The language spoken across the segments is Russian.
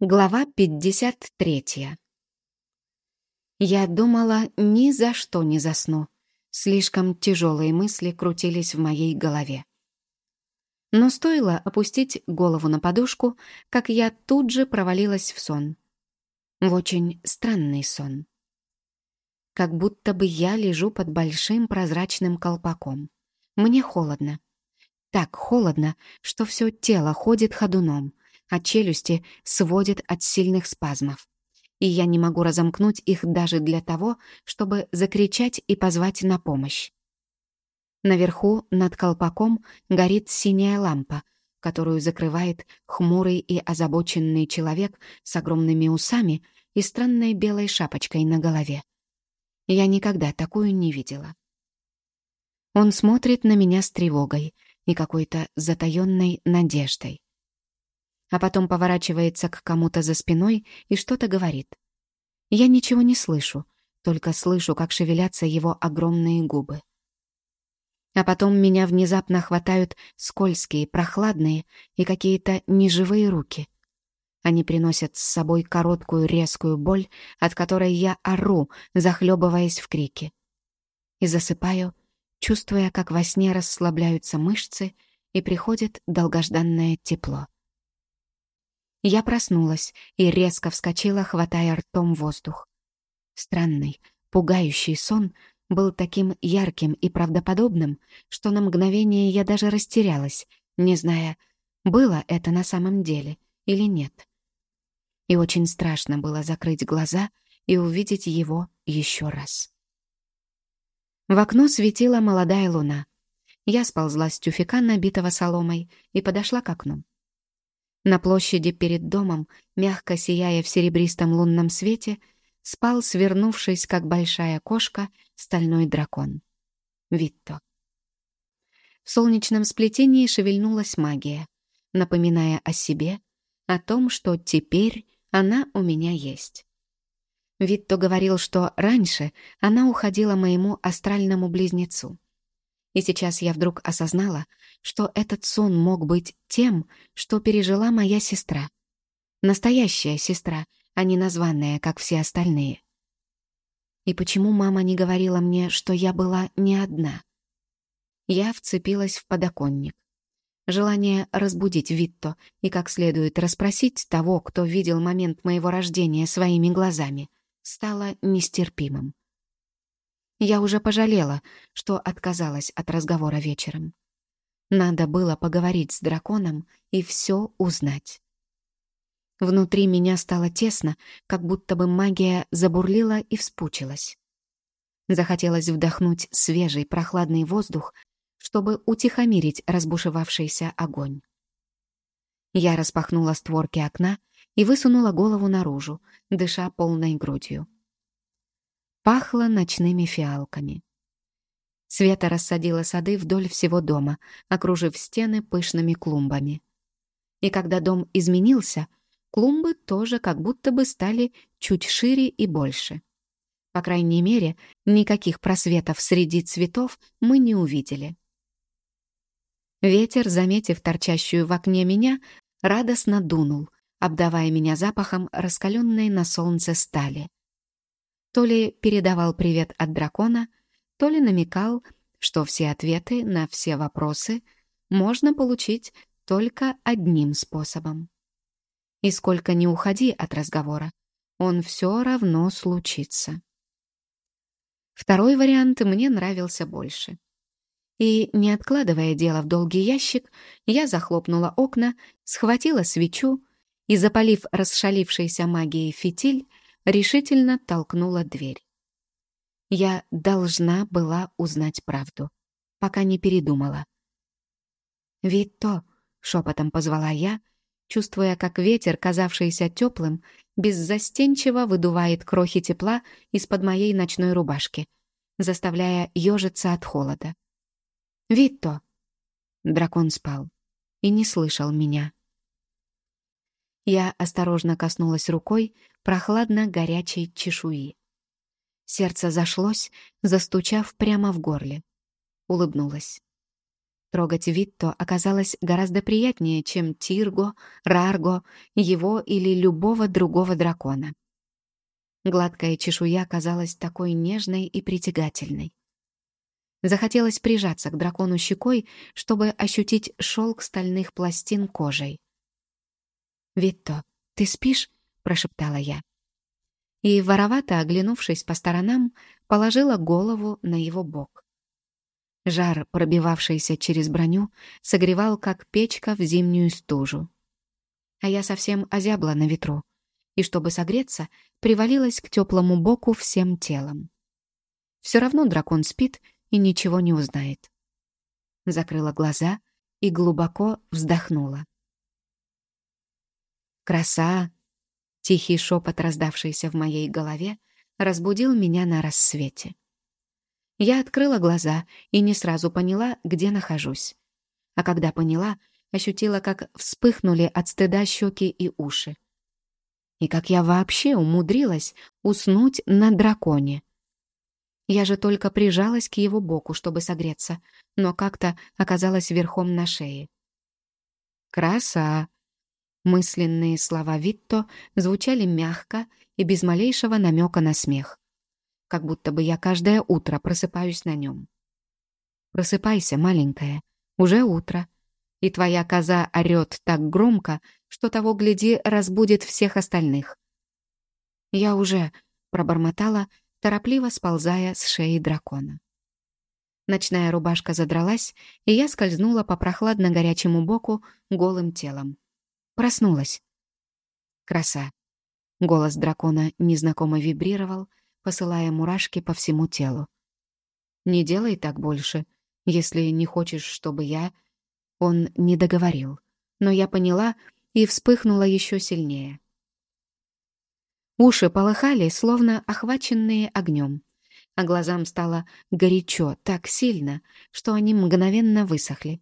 Глава 53. Я думала, ни за что не засну. Слишком тяжелые мысли крутились в моей голове. Но стоило опустить голову на подушку, как я тут же провалилась в сон. В очень странный сон. Как будто бы я лежу под большим прозрачным колпаком. Мне холодно. Так холодно, что все тело ходит ходуном а челюсти сводит от сильных спазмов. И я не могу разомкнуть их даже для того, чтобы закричать и позвать на помощь. Наверху, над колпаком, горит синяя лампа, которую закрывает хмурый и озабоченный человек с огромными усами и странной белой шапочкой на голове. Я никогда такую не видела. Он смотрит на меня с тревогой и какой-то затаённой надеждой а потом поворачивается к кому-то за спиной и что-то говорит. Я ничего не слышу, только слышу, как шевелятся его огромные губы. А потом меня внезапно хватают скользкие, прохладные и какие-то неживые руки. Они приносят с собой короткую резкую боль, от которой я ору, захлебываясь в крике. И засыпаю, чувствуя, как во сне расслабляются мышцы и приходит долгожданное тепло. Я проснулась и резко вскочила, хватая ртом воздух. Странный, пугающий сон был таким ярким и правдоподобным, что на мгновение я даже растерялась, не зная, было это на самом деле или нет. И очень страшно было закрыть глаза и увидеть его еще раз. В окно светила молодая луна. Я сползла с тюфика, набитого соломой, и подошла к окну. На площади перед домом, мягко сияя в серебристом лунном свете, спал, свернувшись, как большая кошка, стальной дракон. Витто. В солнечном сплетении шевельнулась магия, напоминая о себе, о том, что теперь она у меня есть. Витто говорил, что раньше она уходила моему астральному близнецу. И сейчас я вдруг осознала, что этот сон мог быть тем, что пережила моя сестра. Настоящая сестра, а не названная, как все остальные. И почему мама не говорила мне, что я была не одна? Я вцепилась в подоконник. Желание разбудить Витто и как следует расспросить того, кто видел момент моего рождения своими глазами, стало нестерпимым. Я уже пожалела, что отказалась от разговора вечером. Надо было поговорить с драконом и все узнать. Внутри меня стало тесно, как будто бы магия забурлила и вспучилась. Захотелось вдохнуть свежий прохладный воздух, чтобы утихомирить разбушевавшийся огонь. Я распахнула створки окна и высунула голову наружу, дыша полной грудью. Пахло ночными фиалками. Света рассадила сады вдоль всего дома, окружив стены пышными клумбами. И когда дом изменился, клумбы тоже как будто бы стали чуть шире и больше. По крайней мере, никаких просветов среди цветов мы не увидели. Ветер, заметив торчащую в окне меня, радостно дунул, обдавая меня запахом раскаленной на солнце стали. То ли передавал привет от дракона, то ли намекал, что все ответы на все вопросы можно получить только одним способом. И сколько ни уходи от разговора, он все равно случится. Второй вариант мне нравился больше. И, не откладывая дело в долгий ящик, я захлопнула окна, схватила свечу и, запалив расшалившейся магией фитиль, решительно толкнула дверь. Я должна была узнать правду, пока не передумала. «Витто!» — шепотом позвала я, чувствуя, как ветер, казавшийся теплым, беззастенчиво выдувает крохи тепла из-под моей ночной рубашки, заставляя ежиться от холода. «Витто!» Дракон спал и не слышал меня. Я осторожно коснулась рукой прохладно-горячей чешуи. Сердце зашлось, застучав прямо в горле. Улыбнулась. Трогать Витто оказалось гораздо приятнее, чем Тирго, Рарго, его или любого другого дракона. Гладкая чешуя казалась такой нежной и притягательной. Захотелось прижаться к дракону щекой, чтобы ощутить шелк стальных пластин кожей. «Витто, ты спишь?» — прошептала я. И, воровато оглянувшись по сторонам, положила голову на его бок. Жар, пробивавшийся через броню, согревал, как печка в зимнюю стужу. А я совсем озябла на ветру, и, чтобы согреться, привалилась к теплому боку всем телом. Все равно дракон спит и ничего не узнает. Закрыла глаза и глубоко вздохнула. «Краса!» — тихий шепот, раздавшийся в моей голове, разбудил меня на рассвете. Я открыла глаза и не сразу поняла, где нахожусь. А когда поняла, ощутила, как вспыхнули от стыда щеки и уши. И как я вообще умудрилась уснуть на драконе. Я же только прижалась к его боку, чтобы согреться, но как-то оказалась верхом на шее. «Краса!» Мысленные слова Витто звучали мягко и без малейшего намека на смех как будто бы я каждое утро просыпаюсь на нем. Просыпайся, маленькая, уже утро, и твоя коза орёт так громко, что того, гляди, разбудит всех остальных. Я уже пробормотала, торопливо сползая с шеи дракона. Ночная рубашка задралась, и я скользнула по прохладно-горячему боку голым телом. Проснулась. Краса. Голос дракона незнакомо вибрировал, посылая мурашки по всему телу. «Не делай так больше, если не хочешь, чтобы я...» Он не договорил, но я поняла и вспыхнула еще сильнее. Уши полыхали, словно охваченные огнем, а глазам стало горячо так сильно, что они мгновенно высохли,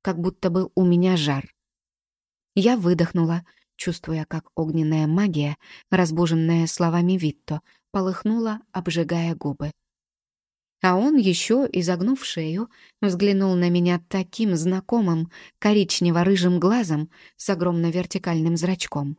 как будто бы у меня жар. Я выдохнула, чувствуя, как огненная магия, разбуженная словами Витто, полыхнула, обжигая губы. А он еще, изогнув шею, взглянул на меня таким знакомым коричнево-рыжим глазом с огромно вертикальным зрачком.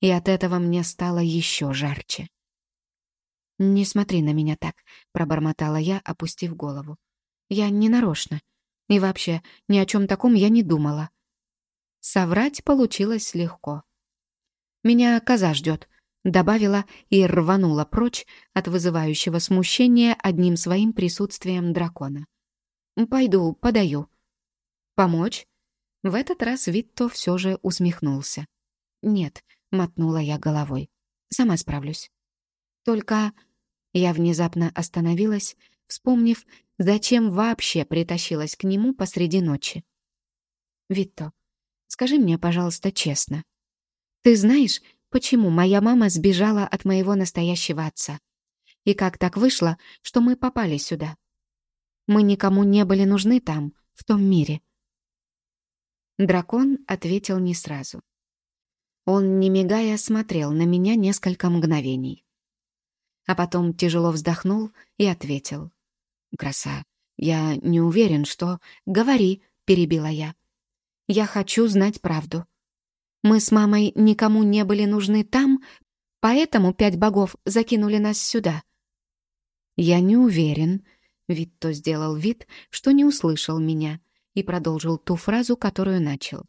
И от этого мне стало еще жарче. «Не смотри на меня так», — пробормотала я, опустив голову. «Я не нарочно. И вообще, ни о чем таком я не думала». Соврать получилось легко. «Меня коза ждет», добавила и рванула прочь от вызывающего смущения одним своим присутствием дракона. «Пойду, подаю». «Помочь?» В этот раз Витто все же усмехнулся. «Нет», — мотнула я головой. «Сама справлюсь». «Только...» Я внезапно остановилась, вспомнив, зачем вообще притащилась к нему посреди ночи. «Витто, скажи мне, пожалуйста, честно. Ты знаешь, почему моя мама сбежала от моего настоящего отца. И как так вышло, что мы попали сюда? Мы никому не были нужны там, в том мире. Дракон ответил не сразу. Он, не мигая, смотрел на меня несколько мгновений. А потом тяжело вздохнул и ответил. «Краса, я не уверен, что...» «Говори», — перебила я. «Я хочу знать правду. Мы с мамой никому не были нужны там, поэтому пять богов закинули нас сюда. Я не уверен. Витто сделал вид, что не услышал меня, и продолжил ту фразу, которую начал.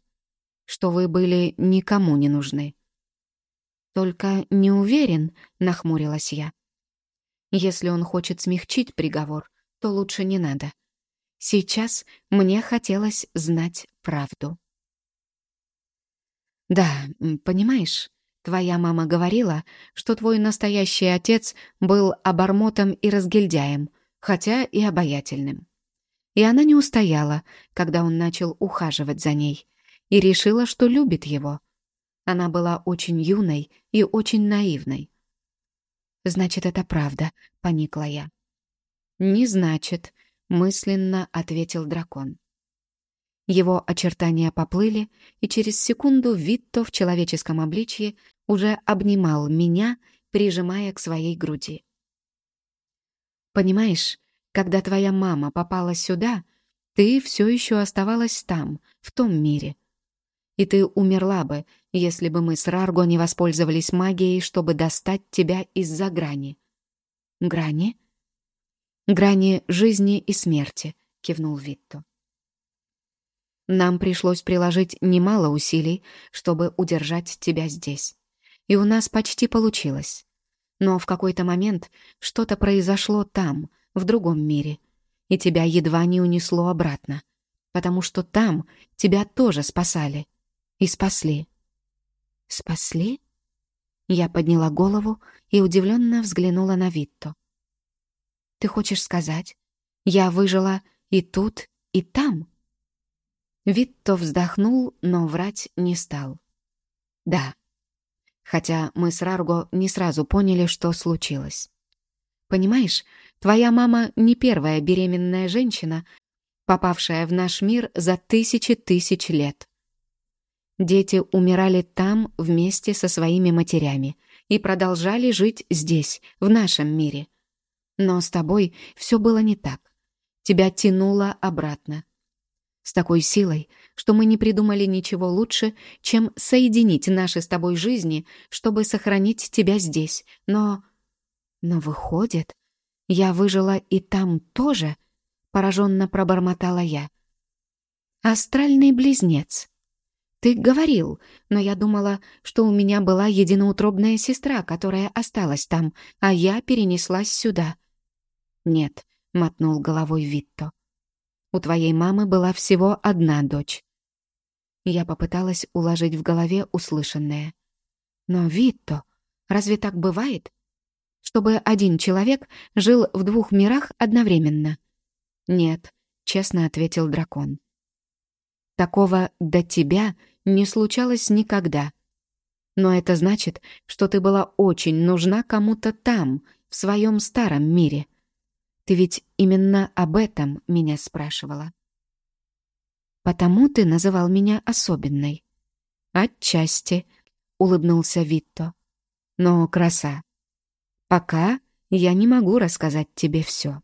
Что вы были никому не нужны. Только не уверен, нахмурилась я. Если он хочет смягчить приговор, то лучше не надо. Сейчас мне хотелось знать правду. «Да, понимаешь, твоя мама говорила, что твой настоящий отец был обормотом и разгильдяем, хотя и обаятельным. И она не устояла, когда он начал ухаживать за ней, и решила, что любит его. Она была очень юной и очень наивной. «Значит, это правда», — поникла я. «Не значит», — мысленно ответил дракон. Его очертания поплыли, и через секунду Витто в человеческом обличье уже обнимал меня, прижимая к своей груди. «Понимаешь, когда твоя мама попала сюда, ты все еще оставалась там, в том мире. И ты умерла бы, если бы мы с Рарго не воспользовались магией, чтобы достать тебя из-за грани. Грани? Грани жизни и смерти, кивнул Витто. Нам пришлось приложить немало усилий, чтобы удержать тебя здесь. И у нас почти получилось. Но в какой-то момент что-то произошло там, в другом мире, и тебя едва не унесло обратно, потому что там тебя тоже спасали. И спасли. Спасли? Я подняла голову и удивленно взглянула на Витто. Ты хочешь сказать, я выжила и тут, и там? Витто вздохнул, но врать не стал. Да. Хотя мы с Рарго не сразу поняли, что случилось. Понимаешь, твоя мама не первая беременная женщина, попавшая в наш мир за тысячи тысяч лет. Дети умирали там вместе со своими матерями и продолжали жить здесь, в нашем мире. Но с тобой все было не так. Тебя тянуло обратно. С такой силой, что мы не придумали ничего лучше, чем соединить наши с тобой жизни, чтобы сохранить тебя здесь. Но... Но выходит, я выжила и там тоже, пораженно пробормотала я. Астральный близнец. Ты говорил, но я думала, что у меня была единоутробная сестра, которая осталась там, а я перенеслась сюда. Нет, мотнул головой Витто. У твоей мамы была всего одна дочь. Я попыталась уложить в голове услышанное. Но, Витто, разве так бывает? Чтобы один человек жил в двух мирах одновременно? Нет, честно ответил дракон. Такого до тебя не случалось никогда. Но это значит, что ты была очень нужна кому-то там, в своем старом мире. Ты ведь именно об этом меня спрашивала. «Потому ты называл меня особенной?» «Отчасти», — улыбнулся Витто. «Но, краса, пока я не могу рассказать тебе все».